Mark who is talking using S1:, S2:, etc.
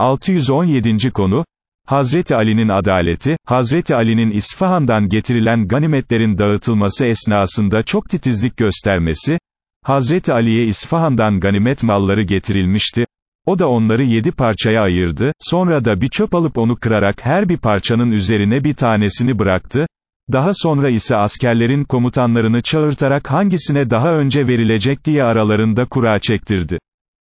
S1: 617. konu, Hazreti Ali'nin adaleti, Hazreti Ali'nin İsfahan'dan getirilen ganimetlerin dağıtılması esnasında çok titizlik göstermesi, Hazreti Ali'ye İsfahan'dan ganimet malları getirilmişti, o da onları yedi parçaya ayırdı, sonra da bir çöp alıp onu kırarak her bir parçanın üzerine bir tanesini bıraktı, daha sonra ise askerlerin komutanlarını çağırtarak hangisine daha önce verilecek diye aralarında kura çektirdi.